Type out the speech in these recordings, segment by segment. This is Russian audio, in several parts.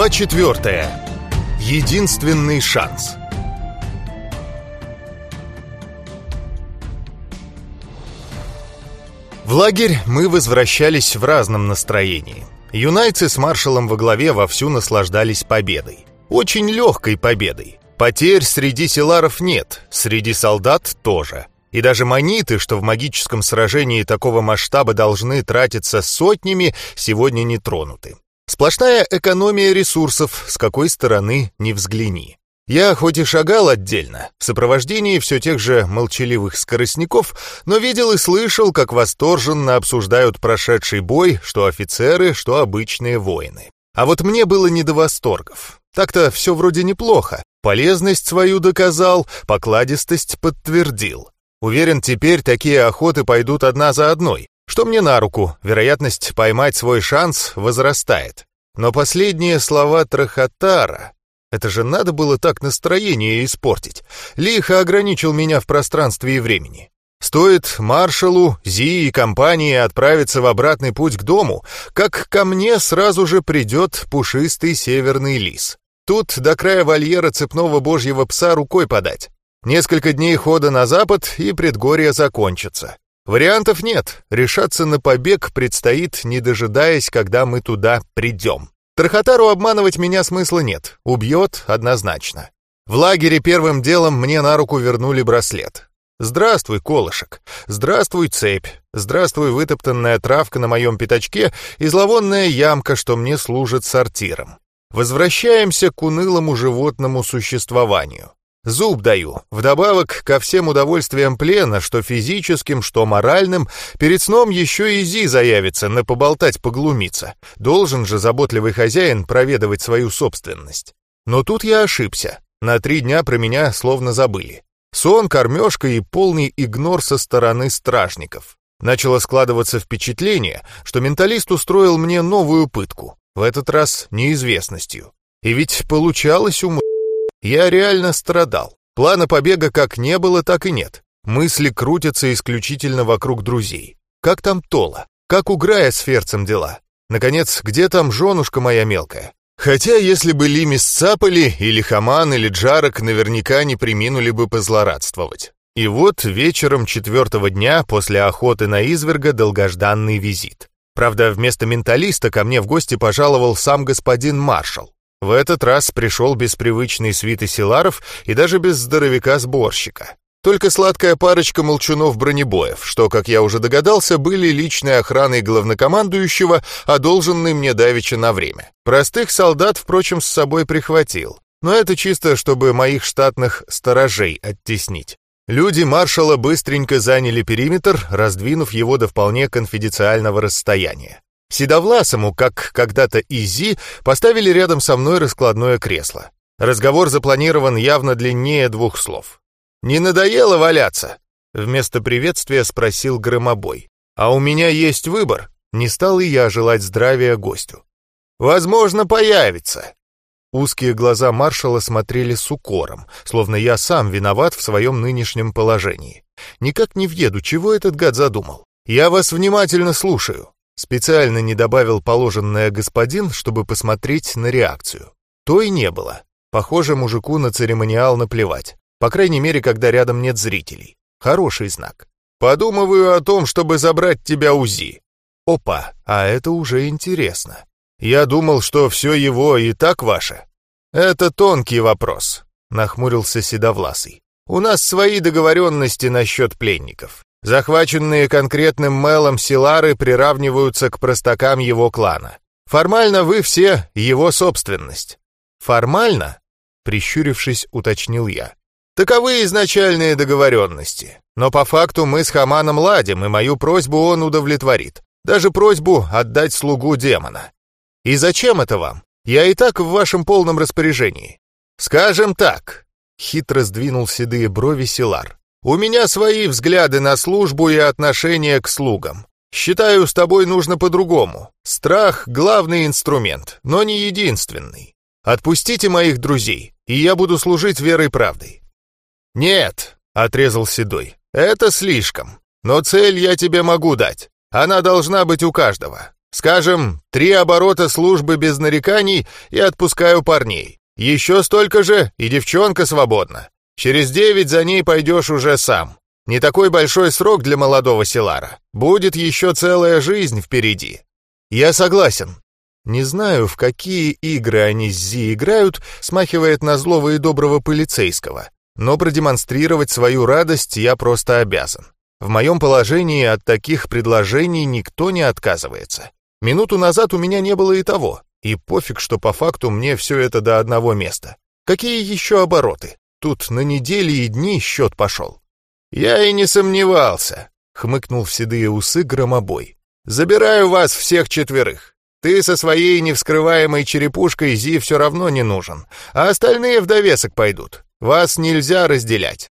Глава четвертая. Единственный шанс. В лагерь мы возвращались в разном настроении. Юнайцы с маршалом во главе вовсю наслаждались победой. Очень легкой победой. Потерь среди селаров нет, среди солдат тоже. И даже маниты, что в магическом сражении такого масштаба должны тратиться сотнями, сегодня не тронуты. Сплошная экономия ресурсов, с какой стороны не взгляни. Я хоть и шагал отдельно, в сопровождении все тех же молчаливых скоростников, но видел и слышал, как восторженно обсуждают прошедший бой, что офицеры, что обычные воины. А вот мне было не до восторгов. Так-то все вроде неплохо. Полезность свою доказал, покладистость подтвердил. Уверен, теперь такие охоты пойдут одна за одной. Что мне на руку, вероятность поймать свой шанс возрастает. Но последние слова Трахатара это же надо было так настроение испортить. Лихо ограничил меня в пространстве и времени. Стоит маршалу, Зи и компании отправиться в обратный путь к дому, как ко мне сразу же придет пушистый северный лис. Тут до края вольера цепного божьего пса рукой подать. Несколько дней хода на запад, и предгорье закончится. Вариантов нет, решаться на побег предстоит, не дожидаясь, когда мы туда придем. Трахотару обманывать меня смысла нет. Убьет однозначно. В лагере первым делом мне на руку вернули браслет. Здравствуй, колышек. Здравствуй, цепь. Здравствуй, вытоптанная травка на моем пятачке и зловонная ямка, что мне служит сортиром. Возвращаемся к унылому животному существованию. Зуб даю. Вдобавок ко всем удовольствиям плена, что физическим, что моральным, перед сном еще и Зи заявится на поболтать поглумиться. Должен же заботливый хозяин проведывать свою собственность. Но тут я ошибся. На три дня про меня словно забыли. Сон, кормежка и полный игнор со стороны стражников. Начало складываться впечатление, что менталист устроил мне новую пытку, в этот раз неизвестностью. И ведь получалось у я реально страдал. Плана побега как не было, так и нет. Мысли крутятся исключительно вокруг друзей. Как там Тола? Как у Грая с Ферцем дела? Наконец, где там женушка моя мелкая? Хотя, если бы Лими сцапали, или Хаман, или Джарок наверняка не приминули бы позлорадствовать. И вот вечером четвертого дня после охоты на изверга долгожданный визит. Правда, вместо менталиста ко мне в гости пожаловал сам господин маршал. В этот раз пришел без привычной свиты селаров и даже без здоровяка-сборщика. Только сладкая парочка молчунов-бронебоев, что, как я уже догадался, были личной охраной главнокомандующего, одолженной мне давеча на время. Простых солдат, впрочем, с собой прихватил. Но это чисто, чтобы моих штатных сторожей оттеснить. Люди маршала быстренько заняли периметр, раздвинув его до вполне конфиденциального расстояния. Седовласому, как когда-то Изи, поставили рядом со мной раскладное кресло. Разговор запланирован явно длиннее двух слов. «Не надоело валяться?» Вместо приветствия спросил громобой. «А у меня есть выбор». Не стал и я желать здравия гостю. «Возможно, появится». Узкие глаза маршала смотрели с укором, словно я сам виноват в своем нынешнем положении. Никак не въеду, чего этот гад задумал. «Я вас внимательно слушаю». Специально не добавил положенное господин, чтобы посмотреть на реакцию. То и не было. Похоже, мужику на церемониал наплевать. По крайней мере, когда рядом нет зрителей. Хороший знак. Подумываю о том, чтобы забрать тебя УЗИ. Опа, а это уже интересно. Я думал, что все его и так ваше. Это тонкий вопрос, нахмурился Седовласый. У нас свои договоренности насчет пленников. Захваченные конкретным Мелом Силары приравниваются к простакам его клана. Формально вы все его собственность. Формально? Прищурившись, уточнил я. Таковы изначальные договоренности. Но по факту мы с Хаманом ладим, и мою просьбу он удовлетворит. Даже просьбу отдать слугу демона. И зачем это вам? Я и так в вашем полном распоряжении. Скажем так, хитро сдвинул седые брови Силар. У меня свои взгляды на службу и отношение к слугам. Считаю, с тобой нужно по-другому. Страх — главный инструмент, но не единственный. Отпустите моих друзей, и я буду служить верой и правдой». «Нет», — отрезал Седой, — «это слишком. Но цель я тебе могу дать. Она должна быть у каждого. Скажем, три оборота службы без нареканий и отпускаю парней. Еще столько же, и девчонка свободна. Через девять за ней пойдешь уже сам. Не такой большой срок для молодого Силара. Будет еще целая жизнь впереди. Я согласен. Не знаю, в какие игры они с Зи играют, смахивает на злого и доброго полицейского. Но продемонстрировать свою радость я просто обязан. В моем положении от таких предложений никто не отказывается. Минуту назад у меня не было и того. И пофиг, что по факту мне все это до одного места. Какие еще обороты? Тут на недели и дни счет пошел. Я и не сомневался, хмыкнул в седые усы громобой. Забираю вас всех четверых. Ты со своей невскрываемой черепушкой Зи все равно не нужен, а остальные в довесок пойдут. Вас нельзя разделять.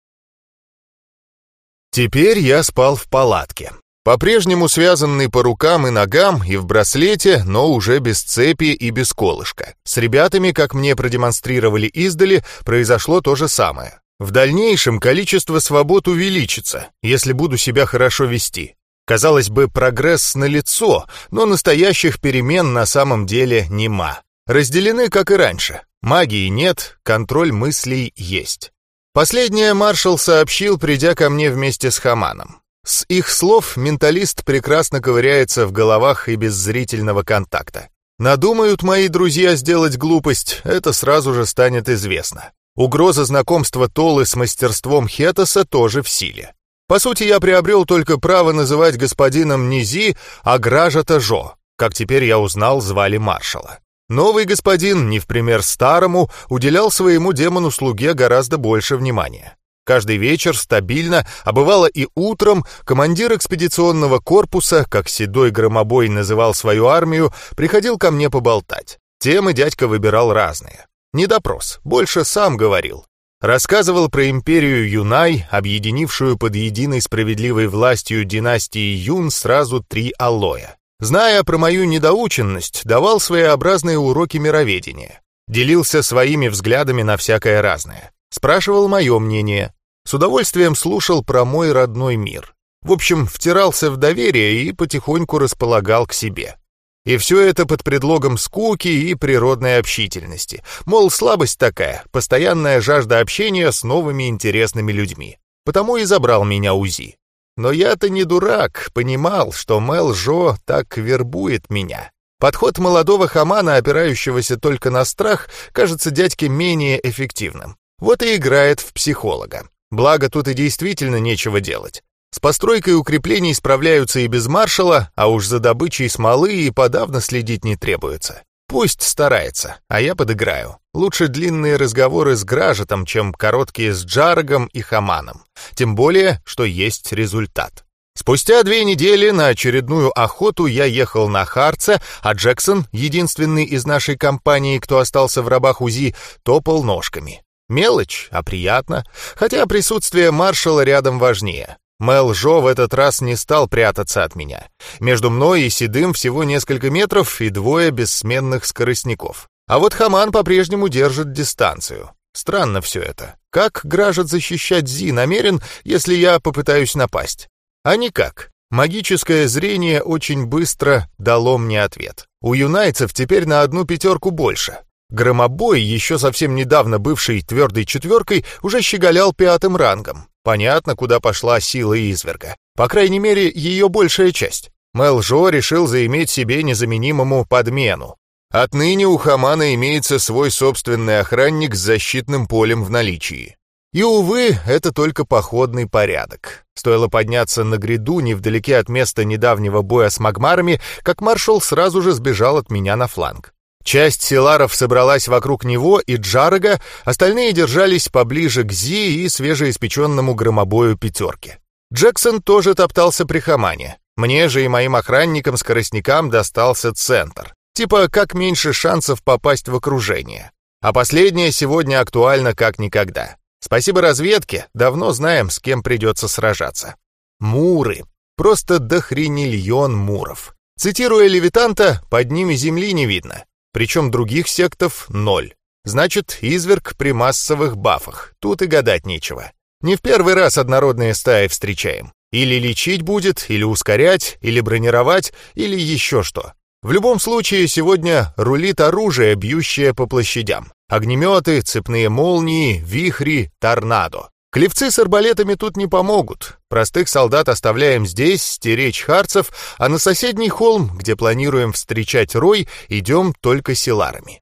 Теперь я спал в палатке. По-прежнему связанный по рукам и ногам и в браслете, но уже без цепи и без колышка. С ребятами, как мне продемонстрировали издали, произошло то же самое. В дальнейшем количество свобод увеличится, если буду себя хорошо вести. Казалось бы, прогресс налицо, но настоящих перемен на самом деле нема. Разделены, как и раньше. Магии нет, контроль мыслей есть. Последнее маршал сообщил, придя ко мне вместе с Хаманом. С их слов менталист прекрасно ковыряется в головах и без зрительного контакта. Надумают мои друзья сделать глупость, это сразу же станет известно. Угроза знакомства Толы с мастерством Хетоса тоже в силе. По сути, я приобрел только право называть господином Низи, а Гражата Жо, как теперь я узнал, звали маршала. Новый господин, не в пример старому, уделял своему демону-слуге гораздо больше внимания. Каждый вечер стабильно, а бывало и утром, командир экспедиционного корпуса, как седой громобой называл свою армию, приходил ко мне поболтать. Темы дядька выбирал разные. Не допрос, больше сам говорил. Рассказывал про империю Юнай, объединившую под единой справедливой властью династии Юн сразу три алоя. Зная про мою недоученность, давал своеобразные уроки мироведения. Делился своими взглядами на всякое разное. Спрашивал мое мнение. С удовольствием слушал про мой родной мир. В общем, втирался в доверие и потихоньку располагал к себе. И все это под предлогом скуки и природной общительности. Мол, слабость такая, постоянная жажда общения с новыми интересными людьми. Потому и забрал меня УЗИ. Но я-то не дурак, понимал, что Мел Жо так вербует меня. Подход молодого хамана, опирающегося только на страх, кажется дядьке менее эффективным. Вот и играет в психолога. Благо, тут и действительно нечего делать. С постройкой укреплений справляются и без маршала, а уж за добычей смолы и подавно следить не требуется. Пусть старается, а я подыграю. Лучше длинные разговоры с Гражетом, чем короткие с Джаргом и Хаманом. Тем более, что есть результат. Спустя две недели на очередную охоту я ехал на Харце, а Джексон, единственный из нашей компании, кто остался в рабах УЗИ, топал ножками. Мелочь, а приятно, хотя присутствие маршала рядом важнее. Мел Жо в этот раз не стал прятаться от меня. Между мной и Седым всего несколько метров и двое бессменных скоростников. А вот Хаман по-прежнему держит дистанцию. Странно все это. Как Гражет защищать Зи намерен, если я попытаюсь напасть? А никак. Магическое зрение очень быстро дало мне ответ. У юнайцев теперь на одну пятерку больше. Громобой, еще совсем недавно бывший твердой четверкой, уже щеголял пятым рангом. Понятно, куда пошла сила изверга. По крайней мере, ее большая часть. Мел Жо решил заиметь себе незаменимому подмену. Отныне у Хамана имеется свой собственный охранник с защитным полем в наличии. И, увы, это только походный порядок. Стоило подняться на гряду невдалеке от места недавнего боя с магмарами, как маршал сразу же сбежал от меня на фланг. Часть селаров собралась вокруг него и Джарага, остальные держались поближе к Зи и свежеиспеченному громобою пятерки. Джексон тоже топтался при Хамане. Мне же и моим охранникам-скоростникам достался центр. Типа, как меньше шансов попасть в окружение. А последнее сегодня актуально как никогда. Спасибо разведке, давно знаем, с кем придется сражаться. Муры. Просто дохренильон муров. Цитируя Левитанта, под ними земли не видно. Причем других сектов — ноль. Значит, изверг при массовых бафах. Тут и гадать нечего. Не в первый раз однородные стаи встречаем. Или лечить будет, или ускорять, или бронировать, или еще что. В любом случае, сегодня рулит оружие, бьющее по площадям. Огнеметы, цепные молнии, вихри, торнадо. Клевцы с арбалетами тут не помогут. Простых солдат оставляем здесь, стеречь харцев, а на соседний холм, где планируем встречать рой, идем только силарами.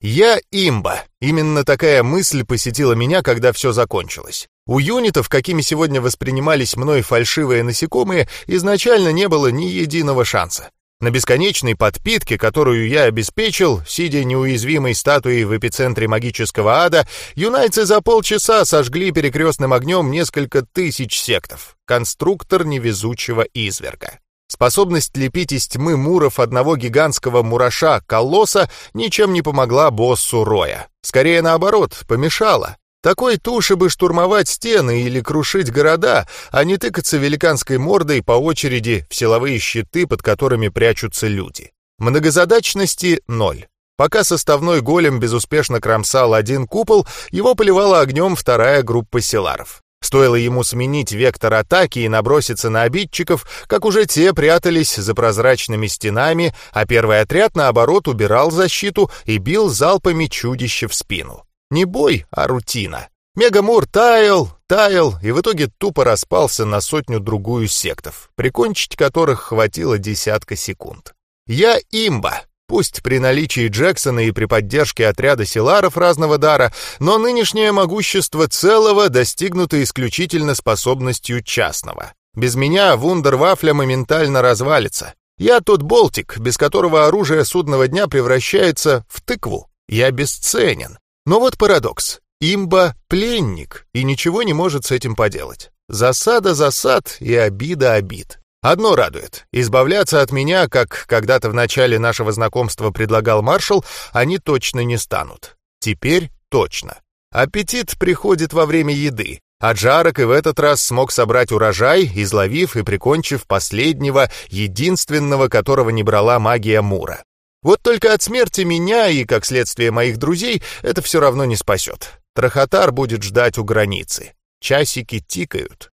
Я имба. Именно такая мысль посетила меня, когда все закончилось. У юнитов, какими сегодня воспринимались мной фальшивые насекомые, изначально не было ни единого шанса. На бесконечной подпитке, которую я обеспечил, сидя неуязвимой статуей в эпицентре магического ада, юнайцы за полчаса сожгли перекрестным огнем несколько тысяч сектов. Конструктор невезучего изверга. Способность лепить из тьмы муров одного гигантского мураша-колосса ничем не помогла боссу Роя. Скорее наоборот, помешала. Такой туши бы штурмовать стены или крушить города, а не тыкаться великанской мордой по очереди в силовые щиты, под которыми прячутся люди. Многозадачности — ноль. Пока составной голем безуспешно кромсал один купол, его поливала огнем вторая группа селаров. Стоило ему сменить вектор атаки и наброситься на обидчиков, как уже те прятались за прозрачными стенами, а первый отряд, наоборот, убирал защиту и бил залпами чудище в спину. Не бой, а рутина. Мегамур таял, таял и в итоге тупо распался на сотню-другую сектов, прикончить которых хватило десятка секунд. Я имба, пусть при наличии Джексона и при поддержке отряда силаров разного дара, но нынешнее могущество целого достигнуто исключительно способностью частного. Без меня вундервафля моментально развалится. Я тот болтик, без которого оружие судного дня превращается в тыкву. Я бесценен. Но вот парадокс. Имба — пленник и ничего не может с этим поделать. Засада засад и обида обид. Одно радует. Избавляться от меня, как когда-то в начале нашего знакомства предлагал маршал, они точно не станут. Теперь точно. Аппетит приходит во время еды, а Джарок и в этот раз смог собрать урожай, изловив и прикончив последнего, единственного, которого не брала магия Мура. Вот только от смерти меня и, как следствие, моих друзей это все равно не спасет. Трахотар будет ждать у границы. Часики тикают.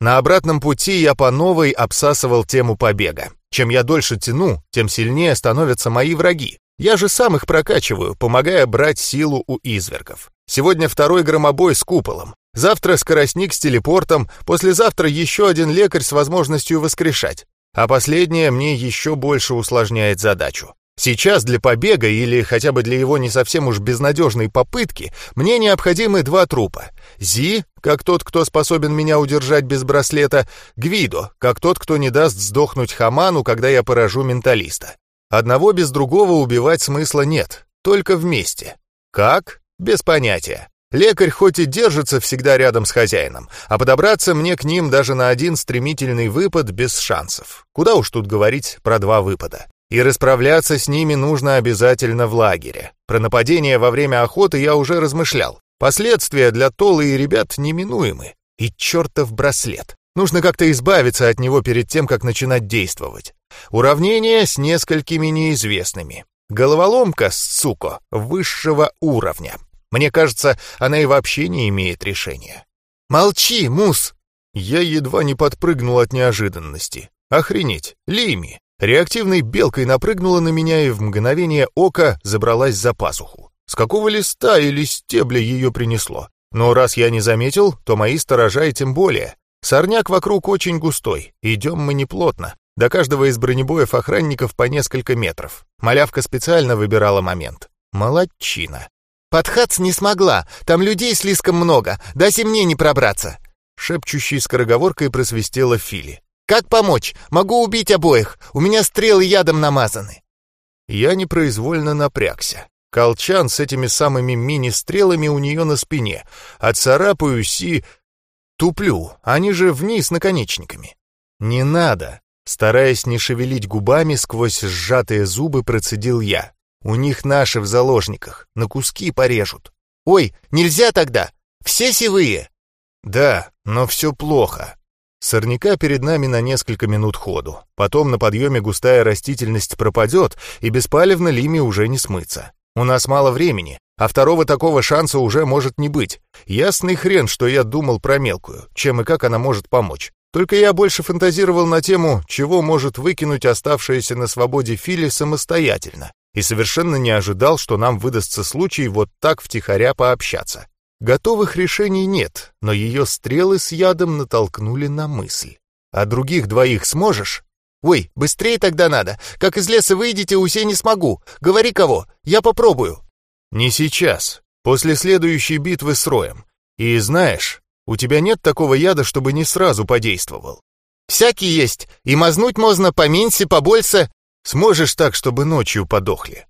На обратном пути я по новой обсасывал тему побега. Чем я дольше тяну, тем сильнее становятся мои враги. Я же сам их прокачиваю, помогая брать силу у извергов. Сегодня второй громобой с куполом. Завтра скоростник с телепортом, послезавтра еще один лекарь с возможностью воскрешать. А последнее мне еще больше усложняет задачу. Сейчас для побега или хотя бы для его не совсем уж безнадежной попытки мне необходимы два трупа. Зи, как тот, кто способен меня удержать без браслета, Гвидо, как тот, кто не даст сдохнуть Хаману, когда я поражу менталиста. Одного без другого убивать смысла нет, только вместе. Как? Без понятия. Лекарь хоть и держится всегда рядом с хозяином, а подобраться мне к ним даже на один стремительный выпад без шансов. Куда уж тут говорить про два выпада. И расправляться с ними нужно обязательно в лагере. Про нападение во время охоты я уже размышлял. Последствия для Толы и ребят неминуемы. И чертов браслет. Нужно как-то избавиться от него перед тем, как начинать действовать. Уравнение с несколькими неизвестными. Головоломка, суко, высшего уровня. Мне кажется, она и вообще не имеет решения. «Молчи, Мус!» Я едва не подпрыгнул от неожиданности. Охренеть, Лими! Реактивной белкой напрыгнула на меня и в мгновение ока забралась за пасуху. С какого листа или стебля ее принесло? Но раз я не заметил, то мои сторожа и тем более. Сорняк вокруг очень густой, идем мы неплотно. До каждого из бронебоев охранников по несколько метров. Малявка специально выбирала момент. Молодчина. «Подхац не смогла, там людей слишком много, даси мне не пробраться!» Шепчущей скороговоркой просвистела Фили. «Как помочь? Могу убить обоих, у меня стрелы ядом намазаны!» Я непроизвольно напрягся. Колчан с этими самыми мини-стрелами у нее на спине. Отцарапаюсь и... Туплю, они же вниз наконечниками. «Не надо!» Стараясь не шевелить губами, сквозь сжатые зубы процедил я. У них наши в заложниках, на куски порежут. Ой, нельзя тогда! Все сивые!» «Да, но все плохо. Сорняка перед нами на несколько минут ходу. Потом на подъеме густая растительность пропадет, и беспалевно Лиме уже не смыться. У нас мало времени, а второго такого шанса уже может не быть. Ясный хрен, что я думал про мелкую, чем и как она может помочь. Только я больше фантазировал на тему, чего может выкинуть оставшаяся на свободе Фили самостоятельно, и совершенно не ожидал, что нам выдастся случай вот так втихаря пообщаться. Готовых решений нет, но ее стрелы с ядом натолкнули на мысль. «А других двоих сможешь?» «Ой, быстрее тогда надо. Как из леса выйдете, усе не смогу. Говори кого, я попробую». «Не сейчас. После следующей битвы с Роем. И знаешь, у тебя нет такого яда, чтобы не сразу подействовал. Всякий есть, и мазнуть можно поменьше, побольше. Сможешь так, чтобы ночью подохли.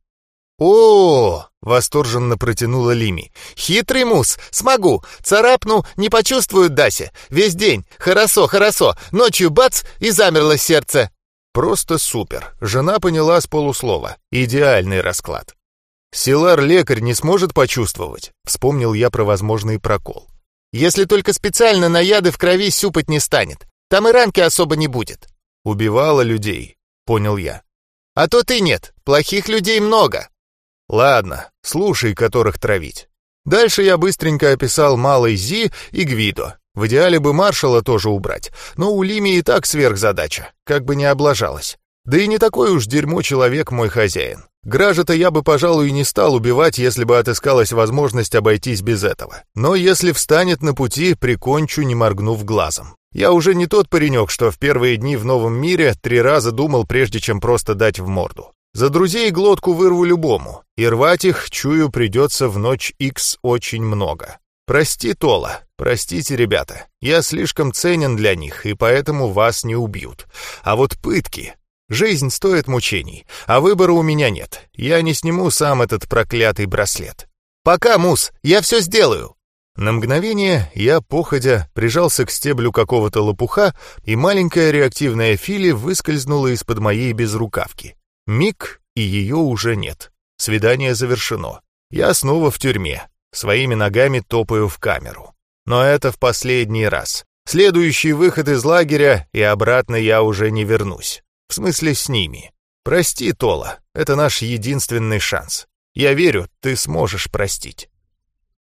О, восторженно протянула Лими. Хитрый мус, смогу. Царапну, не почувствуют Дася. Весь день. Хорошо, хорошо. Ночью бац и замерло сердце. Просто супер. Жена поняла с полуслова. Идеальный расклад. Силар-лекарь не сможет почувствовать. Вспомнил я про возможный прокол. Если только специально на яды в крови сюпать не станет. Там и ранки особо не будет. Убивала людей, понял я. А то ты нет, плохих людей много. Ладно, слушай, которых травить. Дальше я быстренько описал Малый Зи и Гвидо. В идеале бы маршала тоже убрать, но у Лими и так сверхзадача, как бы не облажалась. Да и не такой уж дерьмо человек мой хозяин. Гража-то я бы, пожалуй, не стал убивать, если бы отыскалась возможность обойтись без этого. Но если встанет на пути, прикончу, не моргнув глазом. Я уже не тот паренек, что в первые дни в новом мире три раза думал, прежде чем просто дать в морду. За друзей глотку вырву любому, и рвать их, чую, придется в ночь Икс очень много. Прости, Тола, простите, ребята, я слишком ценен для них, и поэтому вас не убьют. А вот пытки, Жизнь стоит мучений, а выбора у меня нет. Я не сниму сам этот проклятый браслет. Пока, Мус, я все сделаю. На мгновение я, походя, прижался к стеблю какого-то лопуха, и маленькая реактивная Фили выскользнула из-под моей безрукавки. Миг, и ее уже нет. Свидание завершено. Я снова в тюрьме. Своими ногами топаю в камеру. Но это в последний раз. Следующий выход из лагеря, и обратно я уже не вернусь. В смысле, с ними. Прости, Тола, это наш единственный шанс. Я верю, ты сможешь простить.